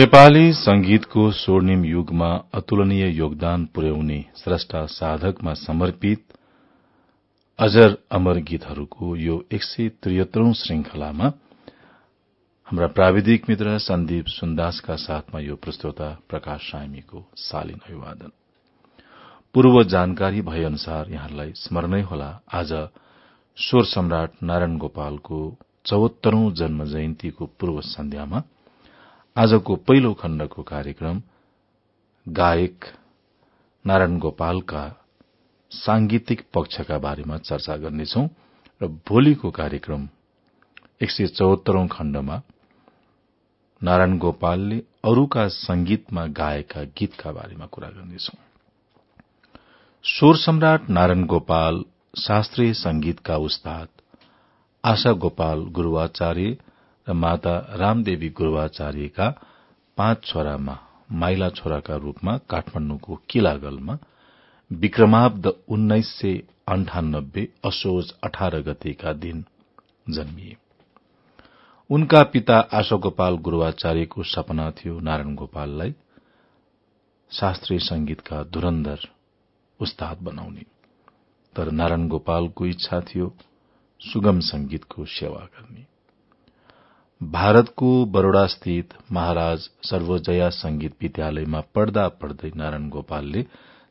नेपाली संगीतको स्वर्णिम युगमा अतुलनीय योगदान पुर्याउने श्रष्टा साधकमा समर्पित अजर अमर गीतहरूको यो एक सय त्रिहत्तरौं श्रृंखलामा हाम्रा प्राविधिक मित्र सन्दीप सुन्दासका साथमा यो प्रस्तोता प्रकाश सामीको शालीन अभिवादन। पूर्व जानकारी भए अनुसार यहाँलाई स्मरणै होला आज स्वर सम्राट नारायण गोपालको चौहत्तरौं जन्म जयन्तीको पूर्व सन्ध्यामा आजको पहिलो खण्डको कार्यक्रम गायक नारायण गोपालका सांगीतिक पक्षका बारेमा चर्चा गर्नेछौ र भोलिको कार्यक्रम एक सय चौहत्तरौं खण्डमा नारायण गोपालले अरूका संगीतमा गाएका गीतका बारेमा कुरा गर्नेछौ। स्वर सम्राट नारायण गोपाल शास्त्रीय संगीतका उस्ताद आशा गोपाल गुरूवाचार्य र माता रामदेवी गुरूवाचार्यका पाँच छोरामा माइला छोराका रूपमा काठमाण्डुको किलागलमा विक्रमाब्द उन्नाइस सय अन्ठानब्बे असोज अठार गतेका दिन जन्मिए। उनका पिता आशोगोपाल गुरूवाचार्यको सपना थियो नारायण गोपाललाई शास्त्रीय संगीतका धुरन्धर उस्ताद बनाउने। तर नारायण गोपालको इच्छा थियो सुगम संगीतको सेवा गर्ने। भारतको बरोडास्थित महाराज सर्वोजया संगीत विद्यालयमा पढ्दा पढ्दै नारायण गोपालले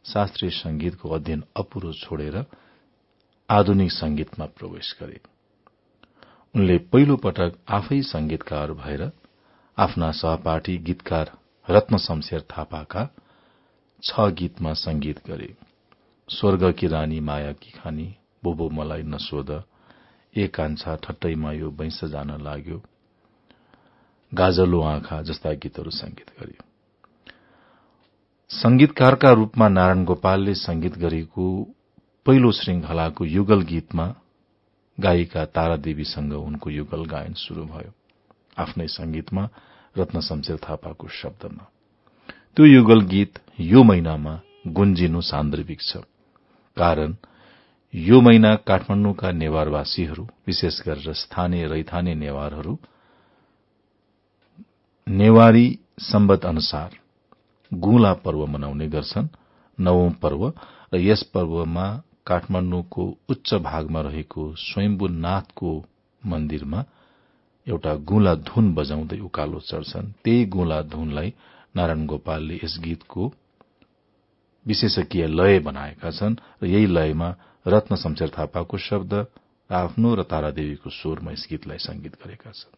शास्त्रीय संगीतको अध्ययन अपुरो छोडेर आधुनिक संगीतमा प्रवेश गरे। उनले पहिलो पटक आफै संगीतकार भएर आफ्ना सहपाठी गीतकार रत्न शमशेर थापाका छ गीतमा संगीत गरे। स्वर्गकी रानी माया की खानी बोबो मलाई नसोध ए कान्छा ठट्टैमा यो वैंश जान लाग्यो। गाजलो आँखा जस्ता गीतहरू संगीत गरियो। संगीतकारका रूपमा नारायण गोपालले संगीत गरेको पहिलो श्रृंखलाको युगल गीतमा गायिका तारादेवीसँग उनको युगल गायन शुरू भयो। आफ्नै संगीतमा रत्न शमशेर थापाको शब्दमा। त्यो युगल गीत यो महिनामा गुन्जिनु सान्दर्भिक छ। कारण यो महिना काठमाण्डुका नेवारवासीहरू विशेष गरेर स्थानीय रैथाने नेवारहरू नेवारी सम्बत अनुसार गुला पर्व मनाउने गर्छन्। नवौं पर्व र यस पर्वमा काठमाण्डुको उच्च भागमा रहेको स्वयम्भूनाथको मन्दिरमा एउटा गुला धुन बजाउँदै उकालो चढ्छन्। त्यही गुला धुनलाई नारायण गोपालले यस गीतको विशेषकीय लय बनाएका छन् र यही लयमा रत्न शमशेर थापाको शब्द आफ्नो र तारादेवीको स्वरमा यस गीतलाई संगीत गरेका छन्।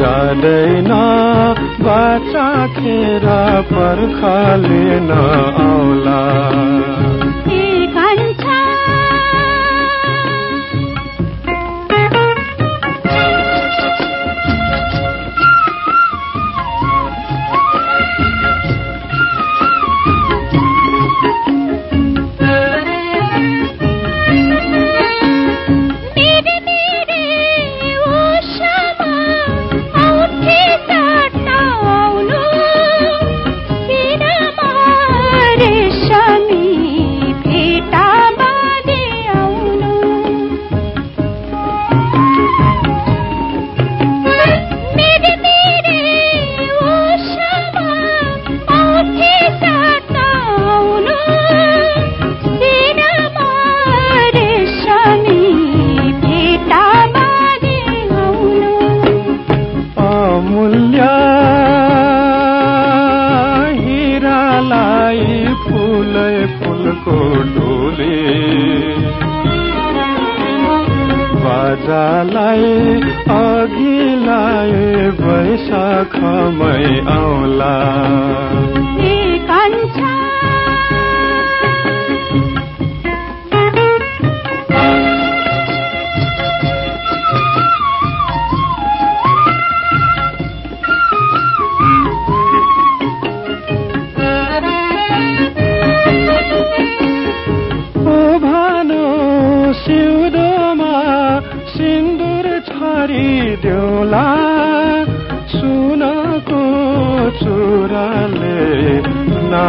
जाँदैन बाचा खेर पर्खाले नआउला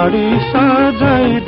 नारी सजाइ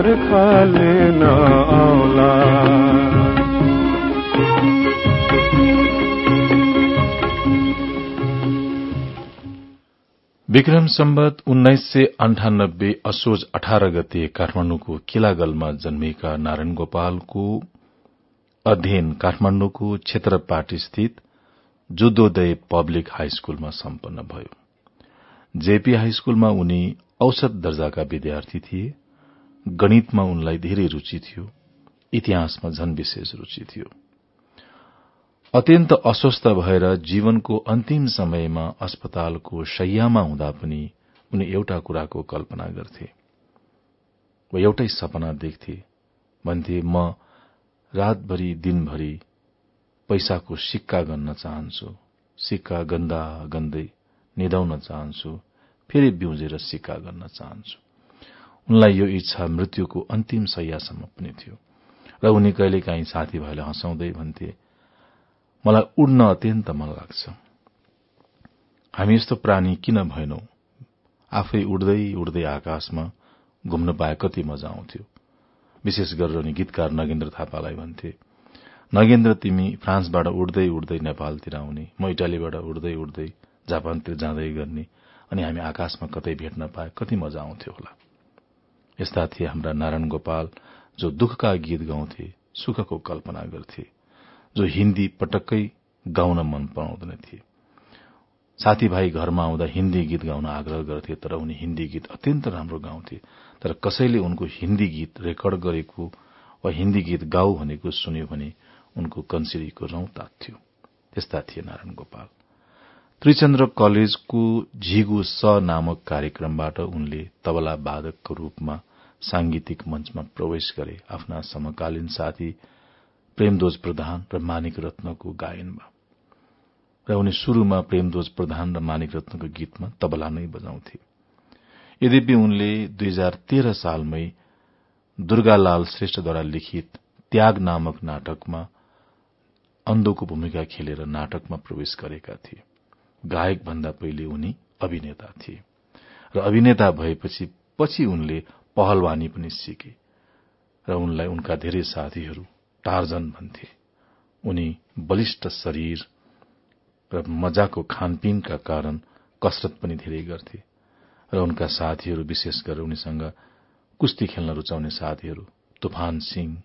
पर्खले आउला विक्रम सम्बत उन्नाइस सय अन्ठानब्बे असोज अठार गते काठमाण्डुको किलागलमा जन्मिएका नारायण गोपालको अध्ययन काठमाण्डुको क्षेत्रपाटी स्थित जुद्धोदय पब्लिक हाई स्कूलमा सम्पन्न भयो। जेपी हाई स्कूलमा उनी औसत दर्जाका विद्यार्थी थिए। गणितमा उनलाई धेरै रूचि थियो इतिहासमा झन विशेष रूचि थियो। अत्यन्त अस्वस्थ भएर जीवनको अन्तिम समयमा अस्पतालको शैयामा हुँदा पनि उनी एउटा कुराको कल्पना गर्थे। वा एउटै सपना देख्थे भन्थे म रातभरि दिनभरि पैसाको सिक्का गन्न चाहन्छु सिक्का गन्दा गन्दै निधाउन चाहन्छु फेरि बिउजेर सिक्का गर्न चाहन्छु। उनलाई यो इच्छा मृत्युको अन्तिम सयसम्म पनि थियो। र उनी कहिलेकाहीँ साथीभाइलाई हँसाउँदै भन्थे मलाई उड्न अत्यन्त मन लाग्छ। हामी यस्तो प्राणी किन भएनौ? आफै उड्दै उड्दै आकाशमा घुम्न पाए कति मजा आउँथ्यो। विशेष गरेर उनी गीतकार नगेन्द्र थापालाई भन्थे नगेन्द्र तिमी फ्रान्सबाट उड्दै उड्दै नेपालतिर आउने म इटालीबाट उड्दै उड्दै जापानतिर जाँदै गर्ने अनि हामी आकाशमा कतै भेट्न पाए कति मजा आउँथ्यो होला। यस्ता थिए हाम्रा नारायण गोपाल जो दुःखका गीत गाउँथे सुखको कल्पना गर्थे जो हिन्दी पटक्कै गाउन मन पराउँदैन थिए। साथीभाइ घरमा आउँदा हिन्दी गीत गाउन आग्रह गर्थे तर उनी हिन्दी गीत अत्यन्त राम्रो गाउँथे। तर कसैले उनको हिन्दी गीत रेकर्ड गरेको वा हिन्दी गीत गाऊ भनेको सुन्यो भने उनको कन्सिरीको रौं तात्थ्यो त्यस्ता थिए नारायण गोपाल। त्रिचन्द्र कलेजको झिगु स नामक कार्यक्रमबाट उनले तबला वादकको रूपमा सांगीतिक मञ्चमा प्रवेश गरे आफ्ना समकालीन साथी प्रेमदोज प्रधान र मानिक रत्नको गायनमा। र उनी शुरूमा प्रेमदोज प्रधान र मानिक रत्नको गीतमा तबला नै बजाउँथे। यद्यपि उनले दुई हजार तेह्र सालमै दुर्गालाल श्रेष्ठद्वारा लिखित त्याग नामक नाटकमा अन्धोको भूमिका खेलेर नाटकमा प्रवेश गरेका थिए। गायक भन्दा पहिले उनी अभिनेता थिए। र अभिनेता भएपछि पछि उनले पहलवानी पनि सिके र उनलाई उनका धेरै साथीहरू टार्जन भन्थे। उनी बलिष्ठ शरीर र मजाको खानपिनका कारण कसरत पनि धेरै गर्थे र उनका साथीहरू विशेष गरेर उनीसँग कुस्ती खेल्न रुचाउने साथीहरू तुफान सिंह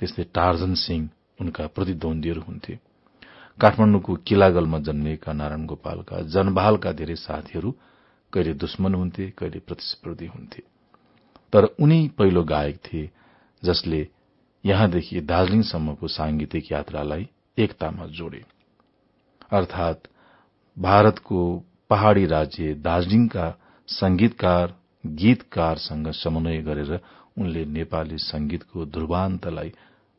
त्यस्तै टार्जन सिंह उनका प्रतिद्वन्दीहरू हुन्थे। काठमाण्डुको किलागलमा जन्मिएका नारायण गोपालका जनबहालका धेरै साथीहरू कहिले दुश्मन हुन्थे कहिले प्रतिस्पर्धी हुन्थे। तर उनी पहिलो गायक थिए जसले यहाँदेखि दार्जीलिङसम्मको सांगीतिक यात्रालाई एकतामा जोडे। अर्थात भारतको पहाड़ी राज्य दार्जीलिङका संगीतकार गीतकारसँग समन्वय गरेर उनले नेपाली संगीतको ध्रुवान्तलाई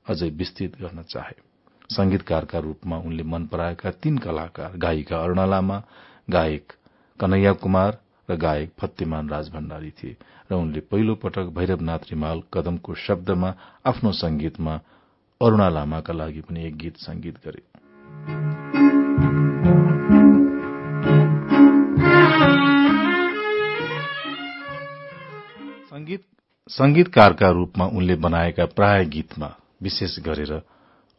अझै विस्तृत गर्न चाहे। संगीतकारका रूपमा उनले मन पराएका तीन कलाकार गायिका अरूणा लामा गायक कन्हैया कुमार र गायक फतेमान राज भण्डारी थिए र उनले पहिलो पटक भैरवनाथ रिमाल कदमको शब्दमा आफ्नो संगीतमा अरूणा लामाका लागि पनि एक गीत संगीत गरे। संगीतकारका रूपमा उनले बनाएका प्राय गीतमा विशेष गरेर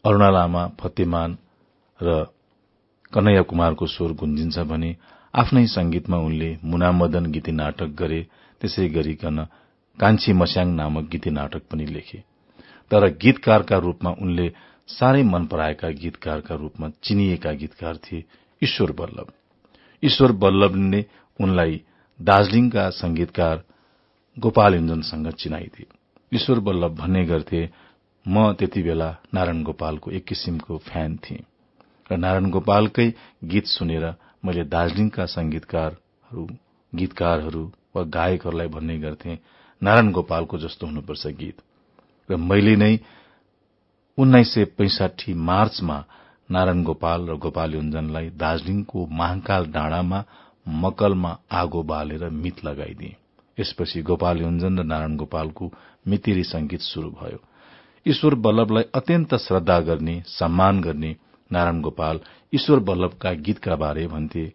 अरूणा लामा फतेमान र कन्हैया कुमारको स्वर गुन्जिन्छ भने आफ्नै संगीतमा उनले मुनामदन गीती नाटक गरे त्यसै गरिकन कान्छी मस्याङ नामक गीती नाटक पनि लेखे। तर गीतकारका रूपमा उनले साह्रै मन पराएका गीतकारका रूपमा चिनिएका गीतकार थिए ईश्वर बल्लभ। ईश्वर बल्लभले उनलाई दार्जीलिङका संगीतकार गोपाल युञ्जनसँग चिनाइदिए। ईश्वर बल्लभ भन्ने गर्थे म त्यति बेला नारायण गोपालको एक किसिमको फ्यान थिएँ। र नारायण गोपालकै गीत सुनेर मैले दार्जीलिङका संगीतकारहरू गीतकारहरू वा गायकहरूलाई भन्ने गर्थे नारायण गोपालको जस्तो हुनुपर्छ गीत। र मैले नै उन्नाइस सय पैंसाठी मार्चमा नारायण गोपाल र गोपाल युञ्जनलाई दार्जीलिङको महाकाल डाँडामा मकलमा आगो बालेर मित लगाइदिए। यसपछि गोपाल योन्जन र नारायण गोपालको मितिरी संगीत शुरू भयो। ईश्वर बल्लभलाई अत्यन्त श्रद्धा गर्ने सम्मान गर्ने नारायण गोपाल ईश्वर बल्लभका गीतका बारे भन्थे।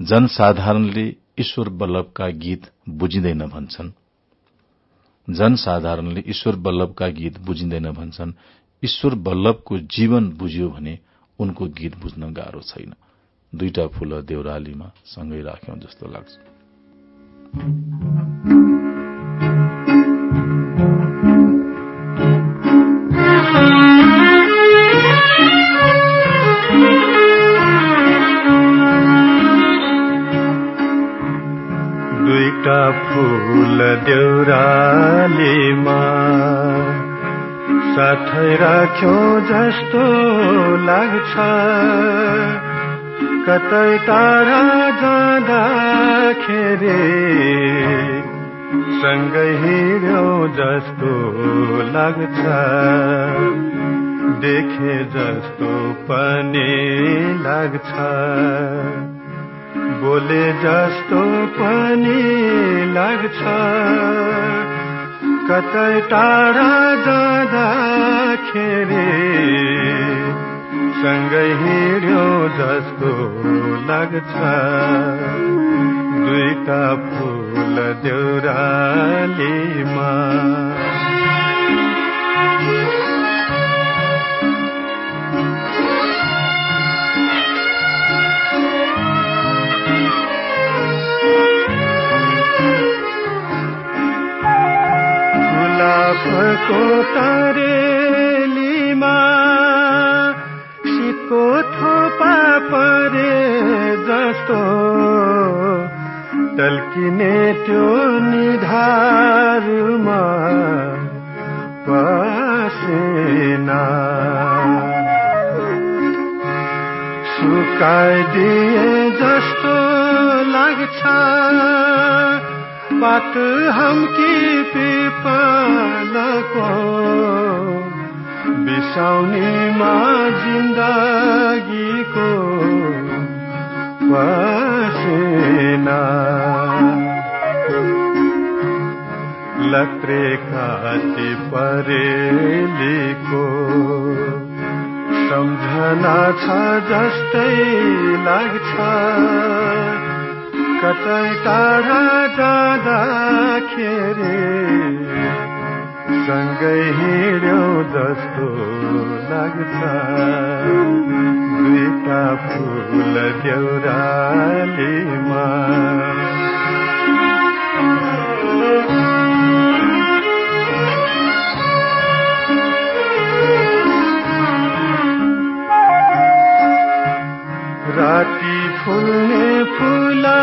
जनसाधारणले ईश्वर बल्लभका गीत बुझिँदैन भन्छन्। जनसाधारणले ईश्वर बल्लभका गीत बुझिँदैन भन्छन्। ईश्वर बल्लभको जीवन बुझ्यो भने उनको गीत बुझ्न गाह्रो छैन। दुईटा फूल देउरालीमा सँगै राख्यौं जस्तो लाग्छ। फूल देउरालीमा साथै राख्यो जस्तो लाग्छ। कतै टाढा जाँदाखेरि सँगै हिँड्यो जस्तो लाग्छ। देखे जस्तो पनि लाग्छ। बोले जस्तो पनि लाग्छ कतै टाढा जाँदाखेरि सँगै हिँड्यो जस्तो लाग्छ। दुईटा फुल देउरालीमा। गुलाबको तरेलीमा शीतको थोपा परे जस्तो टल्किने त्यो निधारमा पसेना। सुकाइदिए जस्तो लाग्छ पात हमकी पिपलको बिसाउनीमा जिन्दगीको पसेना लत्रे काटी परेलीको सम्झना छ जस्तै लाग्छ। कतै टाढा जाँदाखेरि सँगै हिँड्यो जस्तो लाग्छ। दुईटा फुल देउरालीमा। राति फुल्ने फुला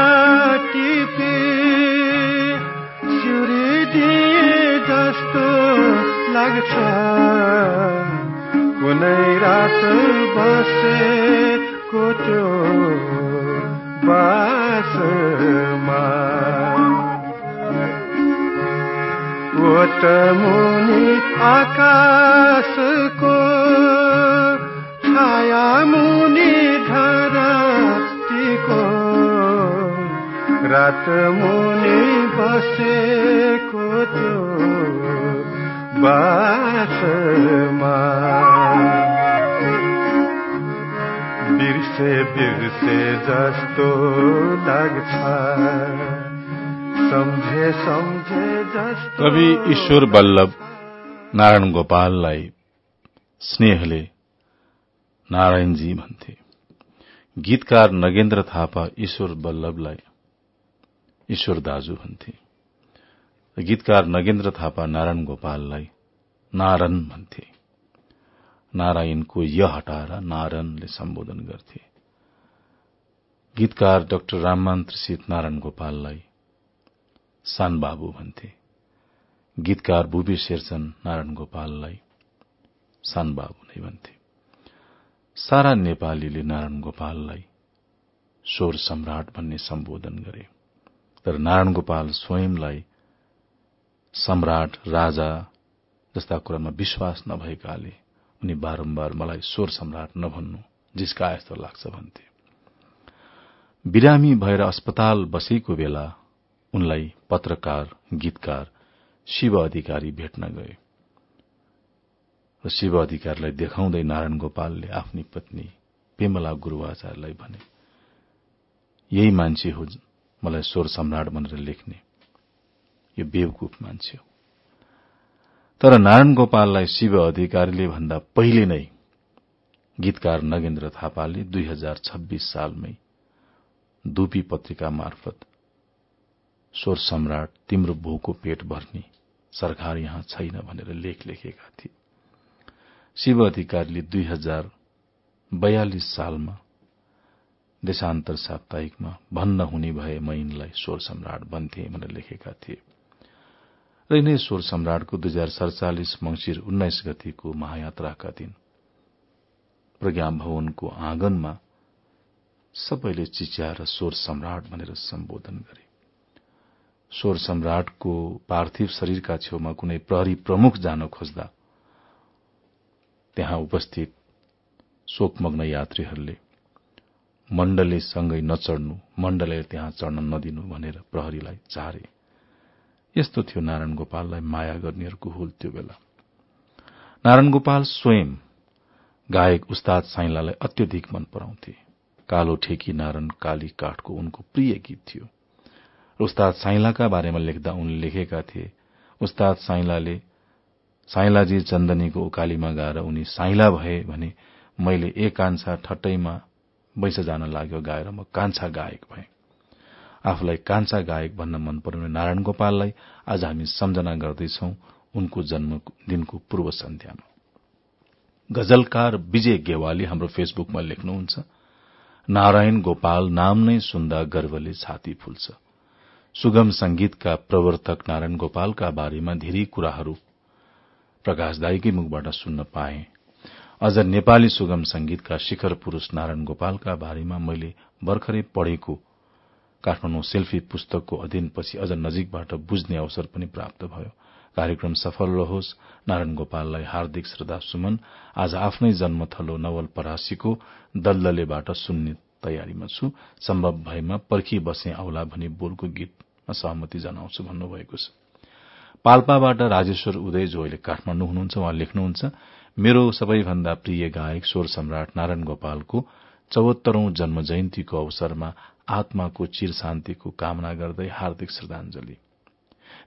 लाग्छ। कुनै रात बसे कोटो बासमा। मुनि आकाशको छाया मुनि धरतीको। रात मुनि बसेको त्यो बिर्से बिर्से जस्तो लाग्छ। सम्झे सम्झे जस्तो कवि ईश्वर बल्लभ नारायण गोपाललाई स्नेहले नारायणजी भन्थे। गीतकार नगेन्द्र थापा ईश्वर बल्लभलाई ईश्वर दाजु भन्थे। गीतकार नगेन्द्र थापा नारायण गोपाललाई नारन भन्थे। नारायणको य हटाएर नारायणले सम्बोधन गर्थे। गीतकार डाक्टर राममान त्रिसित नारायण गोपाललाई सान बाबु भन्थे। गीतकार भूपी शेरचन नारायण गोपाललाई सान बाबु नै भन्थे। सारा नेपालीले नारायण गोपाललाई स्वर सम्राट भन्ने सम्बोधन गरे। तर नारायण गोपाल स्वयंलाई सम्राट राजा जस्ता कुरामा विश्वास नभएकाले उनी बारम्बार मलाई स्वर सम्राट नभन्नु जिस्का जस्तो लाग्छ भन्थे। बिरामी भएर अस्पताल बसेको बेला उनलाई पत्रकार गीतकार शिव अधिकारी भेट्न गए। र शिव अधिकारीलाई देखाउँदै नारायण गोपालले आफ्नी पत्नी पेमला गुरूवाचार्यलाई भने यही मान्छे हो मलाई स्वर सम्राट भनेर लेख्ने। यो बेवकुफ मान्छे हो। तर नारायण गोपाललाई शिव अधिकारीले भन्दा पहिले नै गीतकार नगेन्द्र थापाले दुई हजार छब्बीस सालमै दुपी पत्रिका मार्फत स्वर सम्राट तिम्रो भूको पेट भर्ने सरकार यहाँ छैन भनेर लेख लेखेका थिए। शिव अधिकारीले दुई हजार बयालिस सालमा देशान्तर साप्ताहिकमा भन्न हुने भए म यिनलाई स्वर सम्राट बन्थे भनेर लेखेका थिए। र यिनै स्वर सम्राटको दुई हजार सड़चालिस मंगिर उन्नाइस गतिको महायात्राका दिन प्रज्ञा भवनको आँगनमा सबैले चिच्याएर स्वर सम्राट भनेर सम्बोधन गरे। स्वर सम्राटको पार्थिव शरीरका छेउमा कुनै प्रहरी प्रमुख जान खोज्दा त्यहाँ उपस्थित शोकमग्न यात्रीहरूले मण्डले सँगै नचढ्नु मण्डलले त्यहाँ चढ्न नदिनु भनेर प्रहरीलाई चारे। यस्तो थियो नारायण गोपाललाई माया गर्नेहरूको हुल त्यो बेला। नारायण गोपाल स्वयं गायक उस्ताद साइलालाई अत्यधिक मन पराउँथे। कालो ठेकी नारायण काली काठको उनको प्रिय गीत थियो। उस्ताद साइलाका बारेमा लेख्दा उनले लेखेका थिए उस्ताद साइलाले साइलाजी चन्दनीको उकालीमा गएर उनी साइला भए भने मैले ए कान्छा ठट्टैमा बैस जान लाग्यो गाएर म कान्छा गायक भए। आफूलाई कान्छा गायक भन्न मन पराउने नारायण गोपाललाई आज हामी सम्झना गर्दैछौ उनको जन्म दिनको पूर्व सन्ध्यामा। गजलकार विजय गेवाली हाम्रो फेसबुकमा लेख्नुहुन्छ नारायण गोपाल नाम नै सुन्दा गर्वले छाती फुल्छ। सुगम संगीतका प्रवर्तक नारायण गोपालका बारेमा धेरै कुराहरू प्रकाशदायीकै मुखबाट सुन्न पाए। अझ नेपाली सुगम संगीतका शिखर पुरूष नारायण गोपालका बारेमा मैले भर्खरै पढेको काठमाडौँ सेल्फी पुस्तकको अध्ययनपछि अझ नजिकबाट बुझ्ने अवसर पनि प्राप्त भयो। कार्यक्रम सफल रहोस्। नारायण गोपाललाई हार्दिक श्रद्धा सुमन। आज आफ्नै जन्मथलो नवल परासीको दलदलेबाट सुन्ने तयारीमा छु। सम्भव भएमा पर्खी बसे आउला भनी बोलको गीतमा सहमति जनाउँछु भन्नुभएको छ। पाल्पाबाट राजेश्वर उदय जो अहिले काठमाडौँ हुनुहुन्छ उहाँ लेख्नुहुन्छ मेरो सबैभन्दा प्रिय गायक स्वर सम्राट नारायण गोपालको चौहत्तरौं जन्म जयन्तीको अवसरमा आत्माको चिर शान्तिको कामना गर्दै हार्दिक श्रद्धांजलि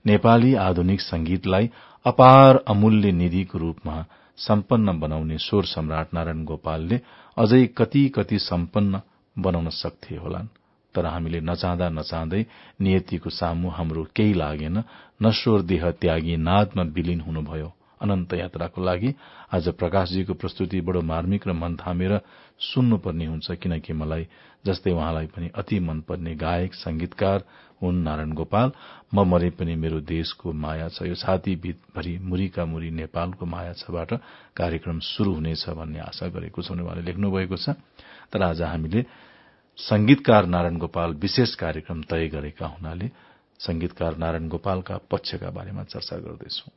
नेपाली आधुनिक संगीतलाई अपार अमूल्य निधिको रूपमा सम्पन्न बनाउने स्वर सम्राट नारायण गोपालले अझै कति कति सम्पन्न बनाउन सक्थे होलान् तर हामीले नचाहँदा नचाहँदै नियतिको सामु हाम्रो केही लागेन नश्वर देह त्यागी नादमा विलीन हुनुभयो। अनन्त यात्राको लागि आज प्रकाशजीको प्रस्तुति बडो मार्मिक र मन थामेर सुन्नुपर्ने हुन्छ किनकि मलाई जस्तै उहाँलाई पनि अति मनपर्ने गायक संगीतकार हुन् नारायण गोपाल। म मरे पनि मेरो देशको माया छ यो छातीभरि मुरीका मुरी नेपालको माया छबाट कार्यक्रम शुरू हुनेछ भन्ने आशा गरेको छौँ उहाँले लेख्नु भएको छ। तर आज हामीले संगीतकार नारायण गोपाल विशेष कार्यक्रम तय गरेका हुनाले संगीतकार नारायण गोपालका पक्षका बारेमा चर्चा गर्दैछौ।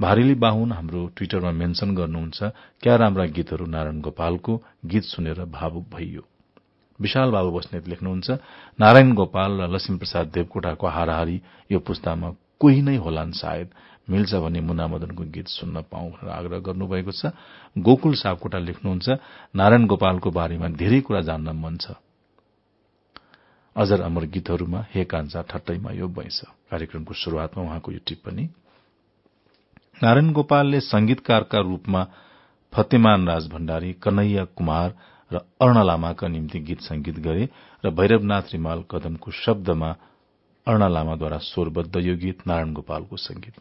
भारेली बाहुन हाम्रो ट्विटरमा मेन्शन गर्नुहुन्छ क्या राम्रा गीतहरू नारायण गोपालको गीत सुनेर भावुक भइयो। विशाल बाबु बस्नेत लेख्नुहुन्छ नारायण गोपाल र लक्ष्मी प्रसाद देवकोटाको हाराहारी यो पुस्तामा कोही नै होलान् सायद मिल्छ भने मुना मदनको गीत सुन्न पाऊ भनेर आग्रह गर्नुभएको छ। गोकुल सापकोटा लेख्नुहुन्छ नारायण गोपालको बारेमा धेरै कुरा जान्न मन छ। अजर अमर गीतहरूमा हे कान्छा ठट्टैमा यो बैंस कार्यक्रमको शुरूआतमा उहाँको यो टिप्पणी। नारायण गोपालले संगीतकारका रूपमा फतेमान राज भण्डारी कन्हैया कुमार र अर्ण लामाका निम्ति गीत संगीत गरे र भैरवनाथ रिमाल कदमको शब्दमा अर्ण लामाद्वारा स्वरबद्ध यो गीत नारायण गोपालको संगीत।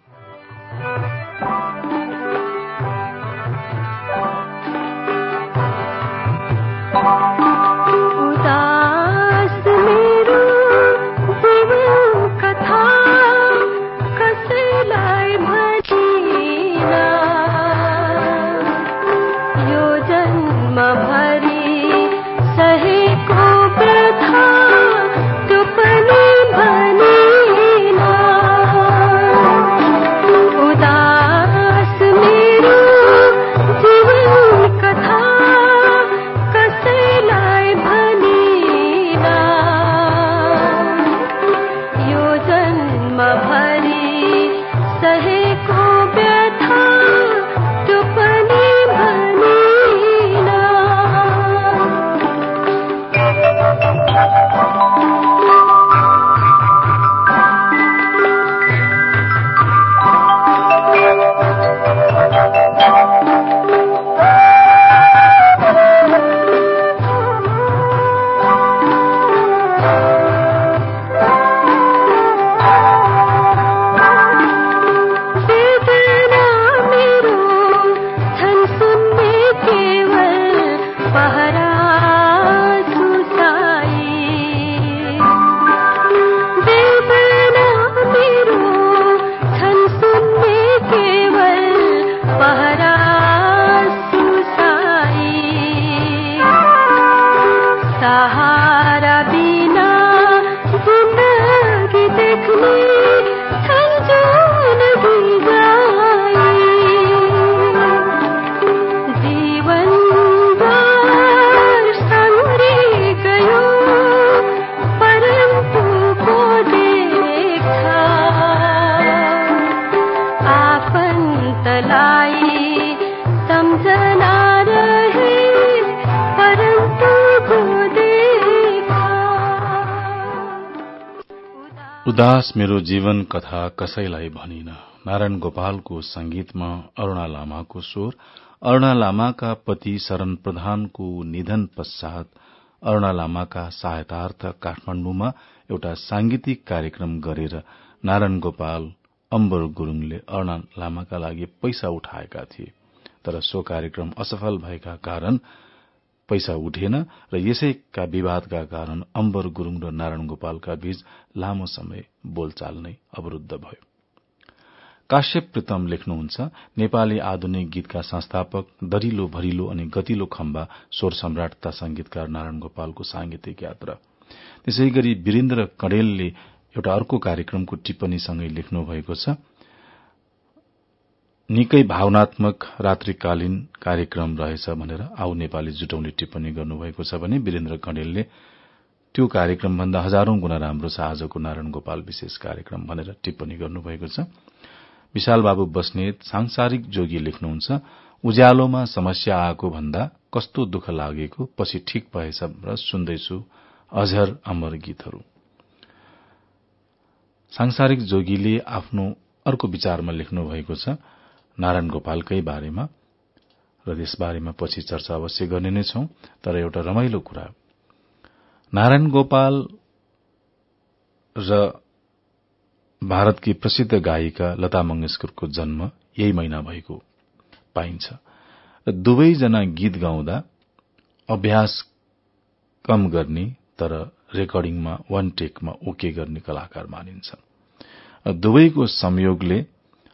उदास मेरो जीवन कथा कसैलाई भनिन। नारायण गोपालको संगीतमा अरूणा लामाको स्वर अरूणा लामाका पति शरण प्रधानको निधन पश्चात अरूणा लामाका सहायतार्थ काठमाण्डुमा एउटा सांगीतिक कार्यक्रम गरेर नारायण गोपाल अम्बर गुरूङले अरूणा लामाका लागि पैसा उठाएका थिए। तर सो कार्यक्रम असफल भएका कारण पैसा उठेन र यसैका विवादका कारण अम्बर गुरूङ र नारायण गोपालका बीच लामो समय बोलचाल नै अवरूद्ध भयो। काश्यप प्रितम लेख्नुहुन्छ नेपाली आधुनिक गीतका संस्थापक दरिलो भरिलो अनि गतिलो खम्बा स्वर सम्राट तथा संगीतकार नारायण गोपालको सांगीतिक यात्रा। त्यसै गरी वीरेन्द्र कडेलले एउटा अर्को कार्यक्रमको टिप्पणीसँगै लेख्नु भएको छ निकै भावनात्मक रात्रिकालीन कार्यक्रम रहेछ भनेर आउ नेपाली जुटौंले टिप्पणी गर्नुभएको छ भने वीरेन्द्र कणेलले त्यो कार्यक्रमभन्दा हजारौं गुणा राम्रो छ आजको नारायण गोपाल विशेष कार्यक्रम भनेर टिप्पणी गर्नुभएको छ। विशाल बाबु बस्नेत सांसारिक जोगी लेख्नुहुन्छ उज्यालोमा समस्या आएको भन्दा कस्तो दुःख लागेको पछि ठिक भएछ र सुन्दैछु अझर अमर गीतहरू। सांसारिक जोगीले आफ्नो अर्को विचारमा लेख्नु भएको छ नारायण गोपालकै बारेमा र त्यसबारेमा पछि चर्चा अवश्य गर्ने नै छौं तर एउटा रमाइलो कुरा। नारायण गोपाल र भारतकी प्रसिद्ध गायिका लता मंगेशकरको जन्म यही महिना भएको पाइन्छ। र दुवैजना गीत गाउँदा अभ्यास कम गर्ने तर रेकर्डिङमा वान टेकमा ओके गर्ने कलाकार मानिन्छ दुवैको संयोगले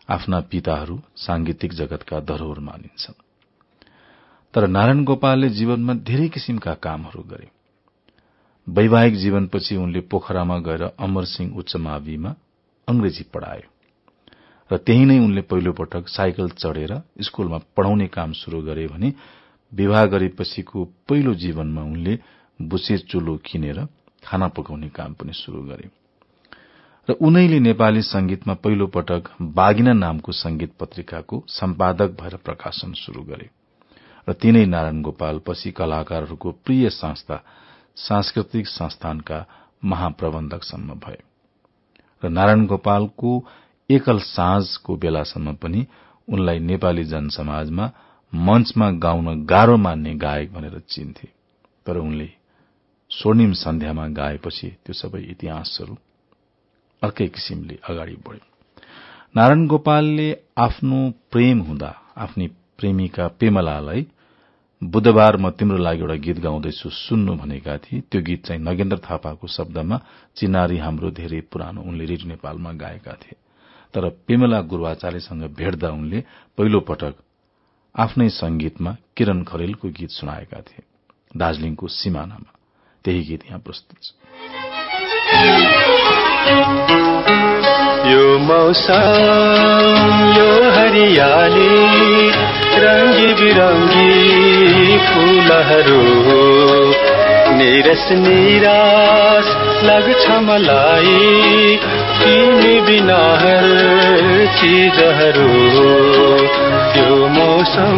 आफ्ना पिताहरू सांगीतिक जगतका धरोहर मानिन्छन्। तर नारायण गोपालले जीवनमा धेरै किसिमका कामहरू गरे। वैवाहिक जीवनपछि उनले पोखरामा गएर अमरसिंह उच्च माविमा अंग्रेजी पढ़ाए र त्यही नै उनले पहिलो पटक साइकल चढ़ेर स्कूलमा पढ़ाउने काम शुरू गरे भने विवाह गरेपछिको पहिलो जीवनमा उनले बुसे चुलो किनेर खाना पकाउने काम पनि शुरू गरे। र उनैले नेपाली संगीतमा पहिलो पटक बागिना नामको संगीत पत्रिकाको सम्पादक भएर प्रकाशन शुरू गरे र तीनै नारायण गोपाल पछि कलाकारहरूको प्रिय संस्था सांस्कृतिक संस्थानका महाप्रबन्धकसम्म भए। र नारायण गोपालको एकल साँझको बेलासम्म पनि उनलाई नेपाली जनसमाजमा मञ्चमा गाउन गाह्रो मान्ने गायक भनेर चिन्थे। तर उनले स्वर्णिम सन्ध्यामा गाएपछि त्यो सबै इतिहासहरू अर्कै किसिमले अगाडि बढ्यो। नारायण गोपालले आफ्नो प्रेम हुँदा आफ्नी प्रेमिका पेमलालाई बुधबार म तिम्रो लागि एउटा गीत गाउँदैछु सुन्नु भनेका थिए। त्यो गीत चाहिँ नगेन्द्र थापाको शब्दमा चिनारी हाम्रो धेरै पुरानो उनले रेडियो नेपालमा गाएका थिए। तर पेमला गुरूवाचार्यसँग भेट्दा उनले पहिलो पटक आफ्नै संगीतमा किरण खरेलको गीत सुनाएका थिए दार्जीलिङको सिमानामा। त्यही गीत यहाँ प्रस्तुत छ। यो मौसम यो हरियाली रङ्गी बिरङ्गी फुलहरू निरस निराश लाग्छ मलाई तिमी बिना हर चिजहरू यो मौसम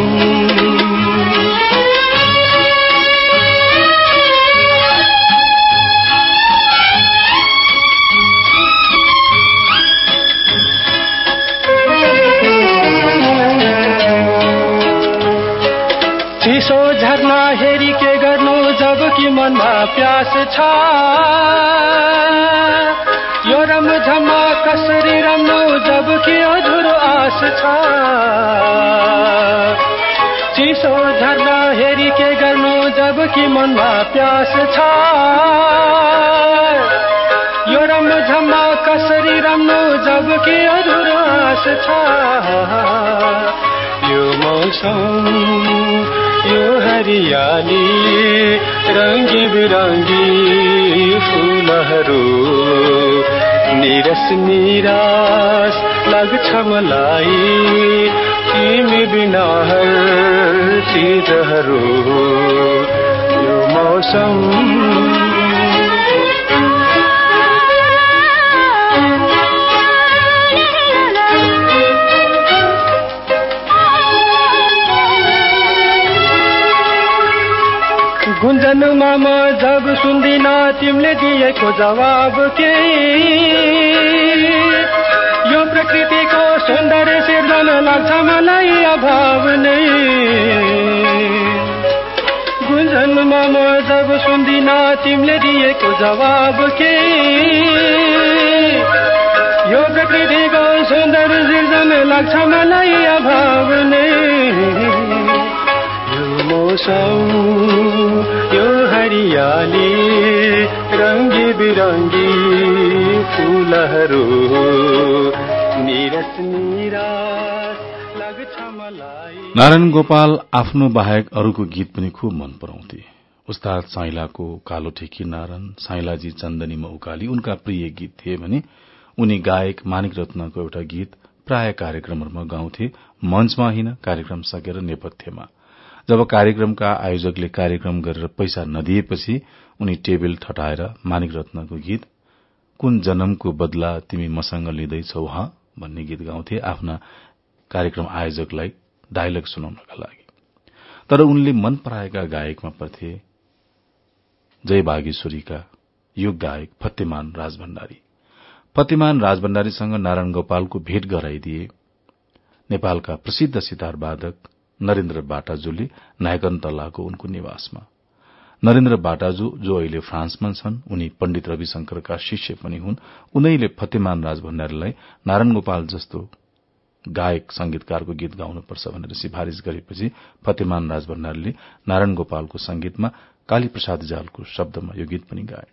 झर्ना हेरी के गर्नु? जब कि मनमा प्यास छ। यो रमझममा कसरी रम्नु? जब कि अधुरो आश छ। चिसो झर्ना हेरी के गर्नु? जब कि मनमा प्यास छ। यो रमझममा कसरी रम्नु? जब कि अधुरो आश छ। यो मौसम यो हरियाली रङ्गी बिरङ्गी फुलहरू। निरस निराश लाग्छ मलाई तिमी बिना हर चिजहरू। यो मौसम गुन्जनमा म जब सुन्दिन तिमीले दिएको जवाब के यो प्रकृतिको सौन्दर्य सिर्जन लाग्छ मलाई अभाव नै। गुन्जनमा म जब सुन्दिन तिमीले दिएको जवाब के यो प्रकृतिको सौन्दर्य सिर्जन लाग्छ मलाई अभाव नै। मौसम यो हरियाली रङ्गी बिरङ्गी फुलहरू। निरस नारायण गोपाल आफ्नो बाहेक अरूको गीत पनि खूब मन पराउँथे। उस्ताद साइलाको कालो ठेकी नारायण साइलाजी चन्दनीमा उकाली उनका प्रिय गीत थिए भने उनी गायक मानिक रत्नको एउटा गीत प्राय कार्यक्रमहरूमा गाउँथे। मञ्चमा होइन कार्यक्रम सकेर नेपथ्यमा। जब कार्यक्रमका आयोजकले कार्यक्रम गरेर पैसा नदिएपछि उनी टेबल ठटाएर मानिक रत्नको गीत कुन जन्मको बदला तिमी मसँग लिँदैछौ ह? भन्ने गीत गाउँथे आफ्ना कार्यक्रम आयोजकलाई डायलग सुनाउनका लागि। तर उनले मन पराएका गायकमा पर्थे जय बागेश्वरीका यो गायक फतेमान राजभण्डारी। फतेमान राजभण्डारीसँग नारायण गोपालको भेट गराइदिए नेपालका प्रसिद्ध सितार वादक नरेन्द्र बाटाजुले नायकन तल्लाको उनको निवासमा। नरेन्द्र बाटाजु जो अहिले फ्रान्समा छन् उनी पण्डित रविशंकरका शिष्य पनि हुन्। उनैले फतेमान राज भण्डारीलाई नारायण गोपाल जस्तो गायक संगीतकारको गीत गाउनुपर्छ भनेर सिफारिश गरेपछि फतेमान राज भण्डारीले नारायण गोपालको संगीतमा काली प्रसाद जालको शब्दमा यो गीत पनि गाए।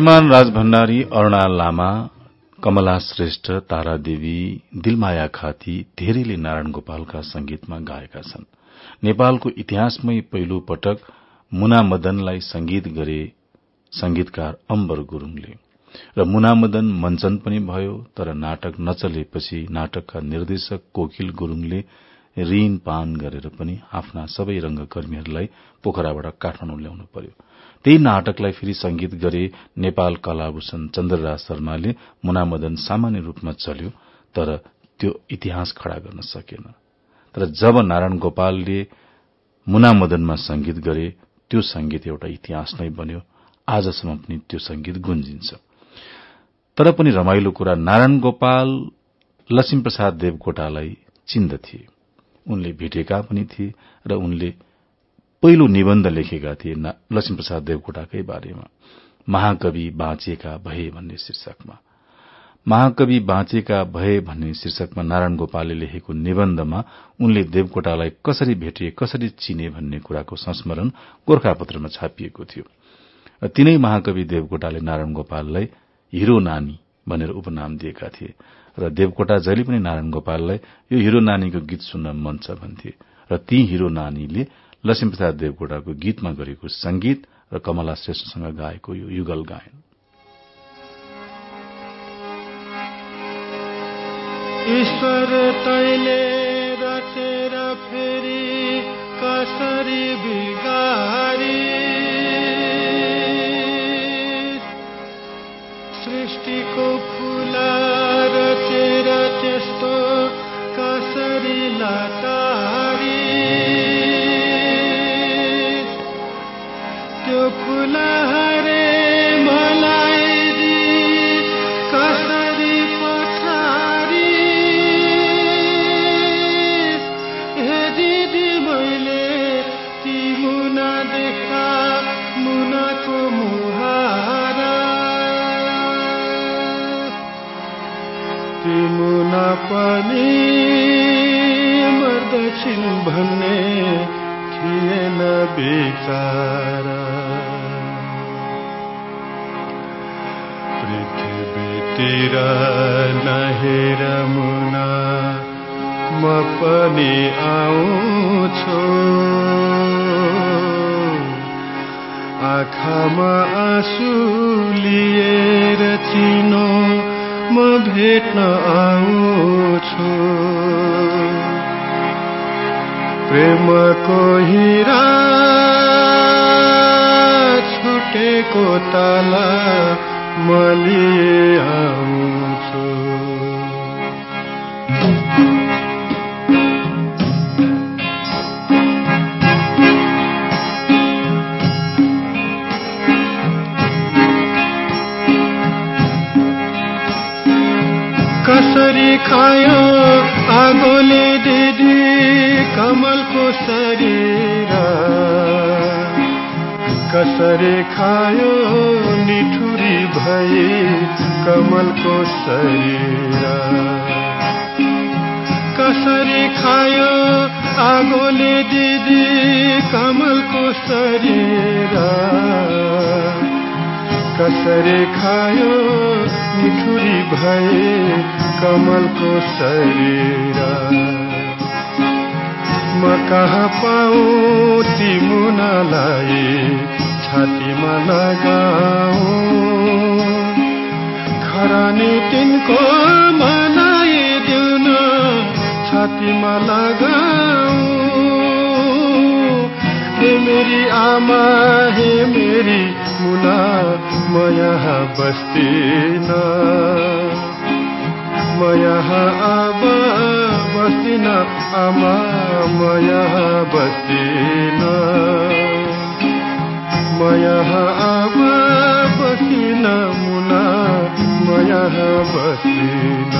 प्रतिमान राज भण्डारी अरूणा लामा कमला श्रेष्ठ तारा देवी दिलमाया खाती धेरैले नारायण गोपालका संगीतमा गाएका छन्। नेपालको इतिहासमै पहिलो पटक मुना मदनलाई संगीत गरे संगीतकार अम्बर गुरूङले। र मुना मदन मञ्चन पनि भयो तर नाटक नचलेपछि नाटकका निर्देशक कोकिल गुरूङले ऋण पान गरेर पनि आफ्ना सबै रंगकर्मीहरूलाई पोखराबाट काठमाडौँ ल्याउनु पर्यो। त्यही नाटकलाई फेरि संगीत गरे नेपाल कलाभूषण चन्द्रराज शर्माले मुनामदन सामान्य रूपमा चल्यो तर त्यो इतिहास खड़ा गर्न सकेन। तर जब नारायण गोपालले मुनामदनमा संगीत गरे त्यो संगीत एउटा इतिहास नै बन्यो। आजसम्म पनि त्यो संगीत गुन्जिन्छ। तर पनि रमाइलो कुरा नारायण गोपाल लक्ष्मी प्रसाद देवकोटालाई चिन्दथे उनले भेटेका पनि थिए र उनले पहिलो निबन्ध लेखेका थिए लक्ष्मी प्रसाद देवकोटाकै बारेमा। महाकवि बाँचेका भए भन्ने शीर्षकमा। महाकवि बाँचेका भए भन्ने शीर्षकमा नारायण गोपालले लेखेको निबन्धमा उनले देवकोटालाई कसरी भेटे कसरी चिने भन्ने कुराको संस्मरण गोर्खापत्रमा छापिएको थियो। तीनै महाकवि देवकोटाले नारायण गोपाललाई हिरो नानी भनेर उपनाम दिएका थिए र देवकोटा जहिले पनि नारायण गोपाललाई यो हिरो नानीको गीत सुन्न मन छ भन्थे र ती हिरो नानीले लक्ष्मीप्रसाद देवकोटाको गीतमा गरेको संगीत र कमला श्रेष्ठसँग गाएको यो युगल गायन। ईश्वर तैले रचेर फेरि कसरी खायो। आगोले दिदी कमलको शरीर। कसरी खायो निठुरी भई कमलको शरीर। कसरी खायो आगोले दिदी कमलको शरीर। कसरी खायो मिठुरी भए कमलको शरीर। म कहाँ पाऊ ती मुनालाई छातीमा लगाऊ। खरानी तिनको मनाइदिउ न छातीमा लगाऊ। मेरी आमा हे मेरी मुना म यहाँ बस्दिन म यहाँ अब बस्दिन आमा म यहाँ बस्दिन म यहाँ अब बस्दिन मुना म यहाँ बस्दिन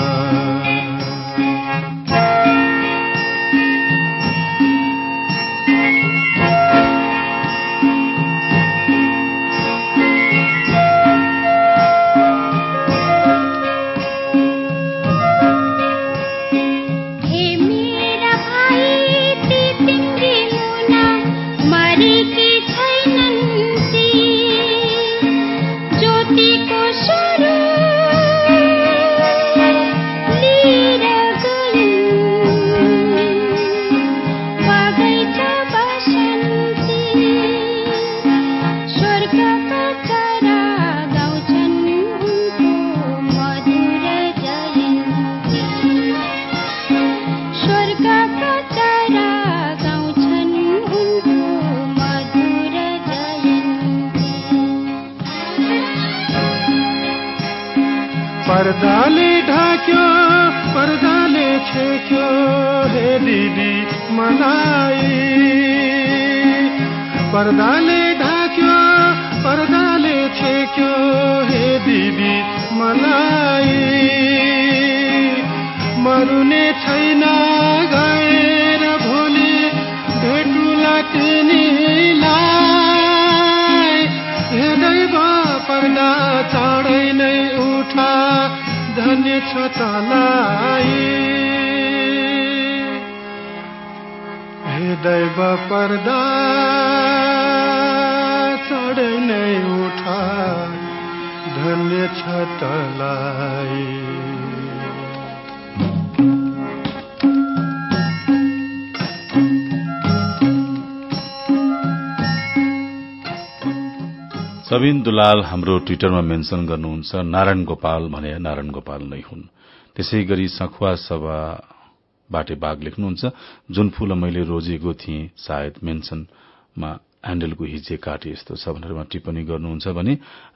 छ तलाई। हे दैव पर्दा चढै नै उठा धन्य छ तलाई। सबिन दुलाल हाम्रो ट्विटरमा मेन्सन गर्नुहुन्छ नारायण गोपाल भने नारायण गोपाल नै हुन्। त्यसै गरी सखुवा सभाबाटै बाघ लेख्नुहुन्छ जुन फूल मैले रोजेको थिएँ सायद मेन्सनमा ह्याण्डलको हिज्जे काटे यस्तो छ भनेर टिप्पणी गर्नुहुन्छ भने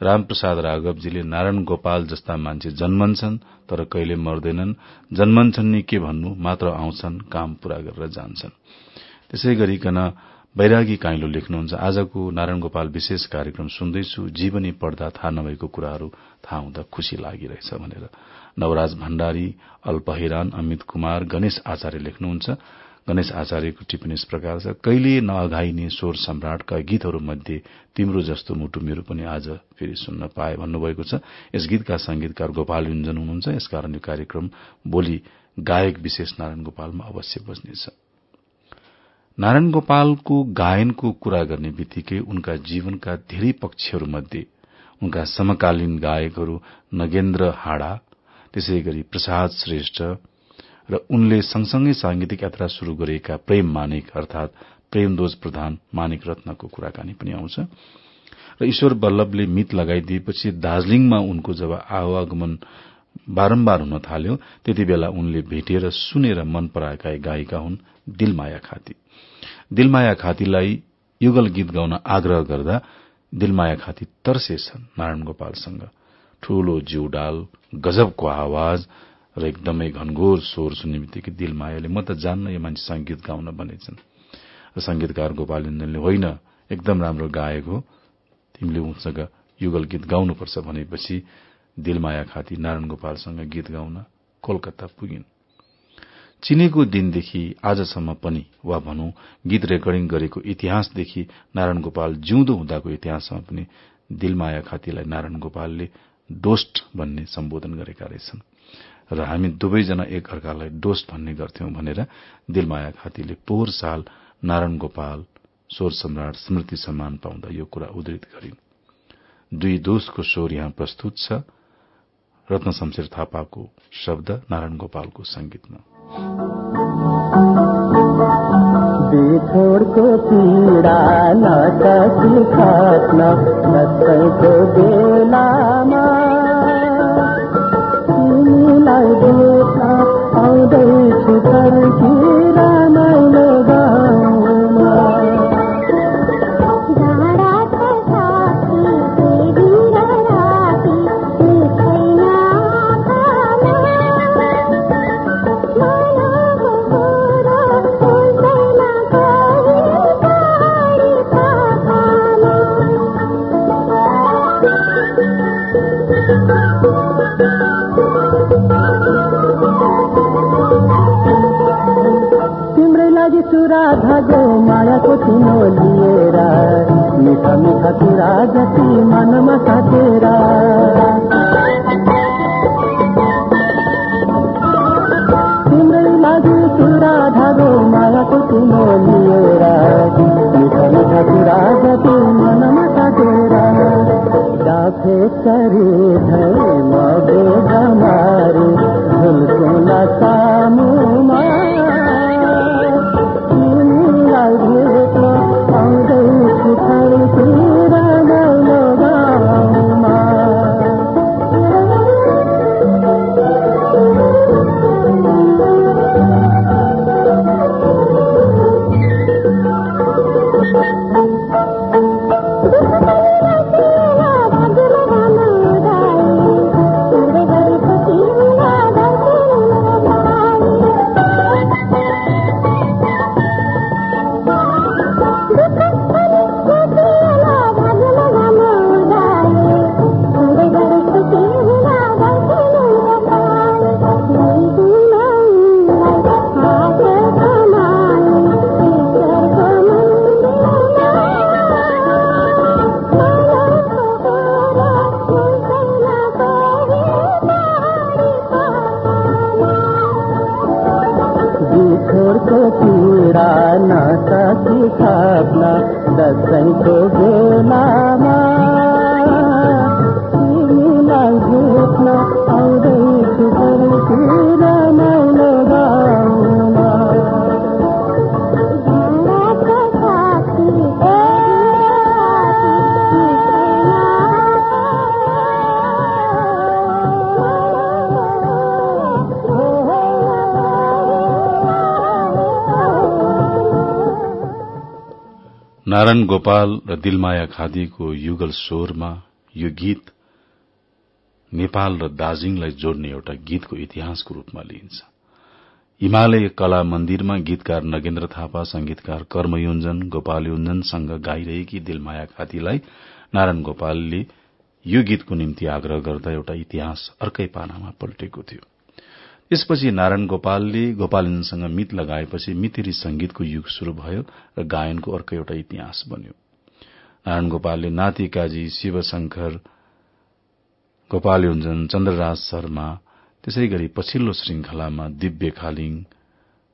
रामप्रसाद राघवजीले नारायण गोपाल जस्ता मान्छे जन्मन्छन् तर कहिले मर्दैनन्। जन्मन्छन् नि के भन्नु? मात्र आउँछन् काम पूरा गरेर जान्छन्। त्यसै गरिकन बैरागी काइलो लेख्नुहुन्छ। आजको नारायण गोपाल विशेष कार्यक्रम सुन्दैछु। जीवनी पढ्दा थाहा नभएको कुराहरू थाहा हुँदा खुशी लागिरहेछ भनेर। नवराज भण्डारी अल्पहिरान अमित कुमार गणेश आचार्य लेख्नुहुन्छ। गणेश आचार्यको टिप्पणी यस प्रकार छ कहिले नअघाइने स्वर सम्राटका गीतहरूमध्ये तिम्रो जस्तो मुटु मेरो पनि आज फेरि सुन्न पाए भन्नुभएको छ। यस गीतका संगीतकार गोपाल युञ्जन हुनुहुन्छ। यसकारण यो कार्यक्रम भोलि गायक विशेष नारायण गोपालमा अवश्य बज्नेछ नारायण गोपालको गायनको कुरा गर्ने बित्तिकै उनका जीवनका धेरै पक्षहरूमध्ये उनका समकालीन गायकहरू नगेन्द्र हाडा त्यसै गरी प्रसाद श्रेष्ठ र उनले सँगसँगै सांगीतिक यात्रा शुरू गरेका प्रेम मानिक अर्थात प्रेमदोज प्रधान मानिक रत्नको कुराकानी पनि आउँछ। र ईश्वर वल्लभले मित लगाइदिएपछि दार्जीलिङमा उनको जब आवागमन बारम्बार हुन थाल्यो। त्यति बेला उनले भेटेर सुनेर मन पराएका गायिका हुन् दिलमाया खाती। दिलमाया खातीलाई युगल गीत गाउन आग्रह गर्दा दिलमाया खाती तर्सेछन् नारायण गोपालसँग। ठूलो जिउडाल गजबको आवाज र एकदमै घनघोर स्वर सुन्ने बित्तिकै दिलमायाले म त जान्न यो मान्छे संगीत गाउन भनेछन्। र संगीतकार गोपाल इन्दनले होइन एकदम राम्रो गायक हो। तिमीले उसँग युगल गीत गाउनुपर्छ भनेपछि दिलमाया खाती नारायण गोपालसँग गीत गाउन कोलकाता पुगिन्। चिनेको दिनदेखि आजसम्म पनि वा भनौं गीत रेकर्डिङ गरेको इतिहासदेखि नारायण गोपाल जिउँदो हुँदाको इतिहासमा पनि दिलमाया खातीलाई नारायण गोपालले डोस्ट भन्ने सम्बोधन गरेका रहेछन्। र हामी दुवैजना एक अर्कालाई डोस्ट भन्ने गर्थ्यौं भनेर दिलमाया खातीले पोहोर साल नारायण गोपाल स्वर सम्राट स्मृति सम्मान पाउँदा यो कुरा उद्धृत गरिन्। दुई दोषको स्वर यहाँ प्रस्तुत छ। रत्न शमशेर थापाको शब्द नारायण गोपालको संगीतमा छोडको पीडा नसकी खप्न नसैको बेलामा नारायण गोपाल र दिलमाया खादीको युगल स्वरमा यो गीत नेपाल र दार्जीलिङलाई जोड्ने एउटा गीतको इतिहासको रूपमा लिइन्छ। हिमालय कला मन्दिरमा गीतकार नगेन्द्र थापा संगीतकार कर्म योञ्जन गोपाल योञ्जनसँग गाइरहेकी दिलमाया खातीलाई नारायण गोपालले यो गीतको निम्ति आग्रह गर्दा एउटा इतिहास अर्कै पानामा पल्टेको थियो। त्यसपछि नारायण गोपालले गोपालनसँग मित लगाएपछि मितिरी संगीतको युग शुरू भयो र गायनको अर्को एउटा इतिहास बन्यो। नारायण गोपालले नाति काजी शिवशंकर गोपाल योञ्जन चन्द्रराज शर्मा त्यसै गरी पछिल्लो श्रृंखलामा दिव्य खालिङ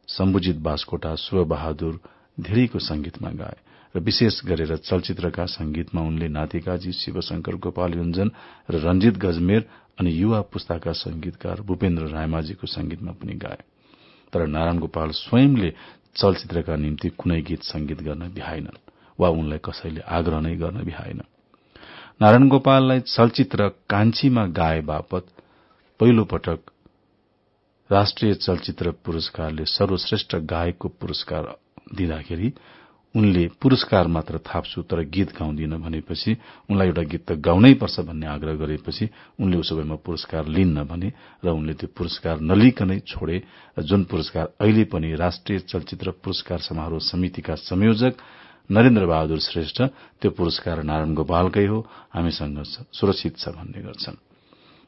शम्भुजित बास्कोटा शुभ बहादुर धेरैको संगीतमा गाए र विशेष गरेर चलचित्रका संगीतमा उनले नातिकाजी शिवशंकर गोपाल योञ्जन र रंजित गजमेर अनि युवा पुस्ताका संगीतकार भूपेन्द्र रायमाझीको संगीतमा पनि गाए। तर नारायण गोपाल स्वयंले चलचित्रका निम्ति कुनै गीत संगीत गर्न भ्याएनन् वा उनलाई कसैले आग्रह नै गर्न भ्याएन नारायण गोपाललाई चलचित्र कान्छीमा गाए बापत पहिलो पटक राष्ट्रिय चलचित्र पुरस्कारले सर्वश्रेष्ठ गायकको पुरस्कार दिँदाखेरि उनले पुरस्कार मात्र थाप्छु तर गीत गाउँदिन भनेपछि उनलाई एउटा गीत त गाउनै पर्छ भन्ने आग्रह गरेपछि उनले उसो भएमा पुरस्कार लिन्न भने र उनले त्यो पुरस्कार नलिकनै छोडे जुन पुरस्कार अहिले पनि राष्ट्रिय चलचित्र पुरस्कार समारोह समितिका संयोजक नरेन्द्र बहादुर श्रेष्ठ त्यो पुरस्कार नारायण गोपालकै हो हामीसँग सुरक्षित छ भन्ने गर्छन्।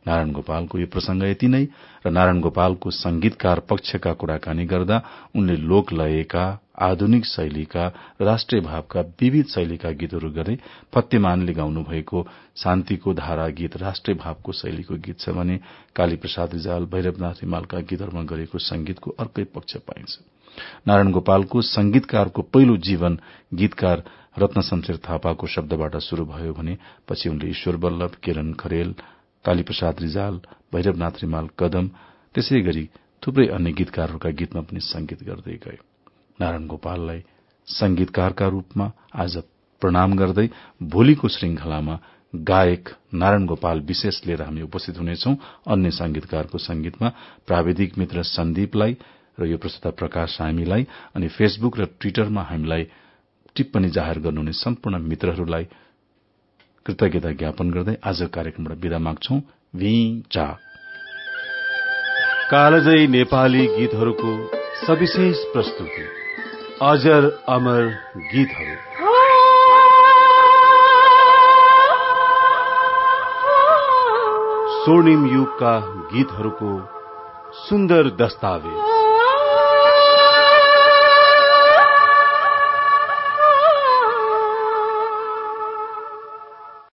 नारायण गोपालको यो प्रसंग यति नै र नारायण गोपालको संगीतकार पक्षका कुराकानी गर्दा उनले लोक लयका आधुनिक शैलीका राष्ट्रिय भावका विविध शैलीका गीतहरू गरे फत्यमानले गाउनु भएको शान्तिको धारा गीत राष्ट्रिय भावको शैलीको गीत छ भने काली प्रसाद रिजाल भैरवनाथ हिमालका गीतहरूमा गरेको संगीतको अर्कै पक्ष पाइन्छ। नारायण गोपालको संगीतकारको पहिलो जीवन गीतकार रत्न शमशेर थापाको शब्दबाट शुरू भयो भने पछि उनले ईश्वर बल्लभ किरण खरेल कालीप्रसाद रिजाल भैरवनाथ रिमाल कदम त्यसै गरी थुप्रै अन्य गीतकारहरूका गीतमा पनि संगीत गर्दै गए। नारायण गोपाललाई संगीतकारका रूपमा आज प्रणाम गर्दै भोलिको श्रृंखलामा गायक नारायण गोपाल विशेष लिएर हामी उपस्थित हुनेछौ। अन्य संगीतकारको संगीतमा प्राविधिक मित्र सन्दीपलाई र यो प्रस्तुता प्रकाश हामीलाई अनि फेसबुक र ट्विटरमा हामीलाई टिप्पणी जाहेर गर्नुहुने सम्पूर्ण मित्रहरूलाई कृतज्ञता ज्ञापन गर्दै आज कार्यक्रमबाट विदा माग्छौ। कालजयी नेपाली गीतहरूको सविशेष प्रस्तुति। अजर अमर गीतहरू। स्वर्णिम युग युगका गीतहरूको सुंदर दस्तावेज़।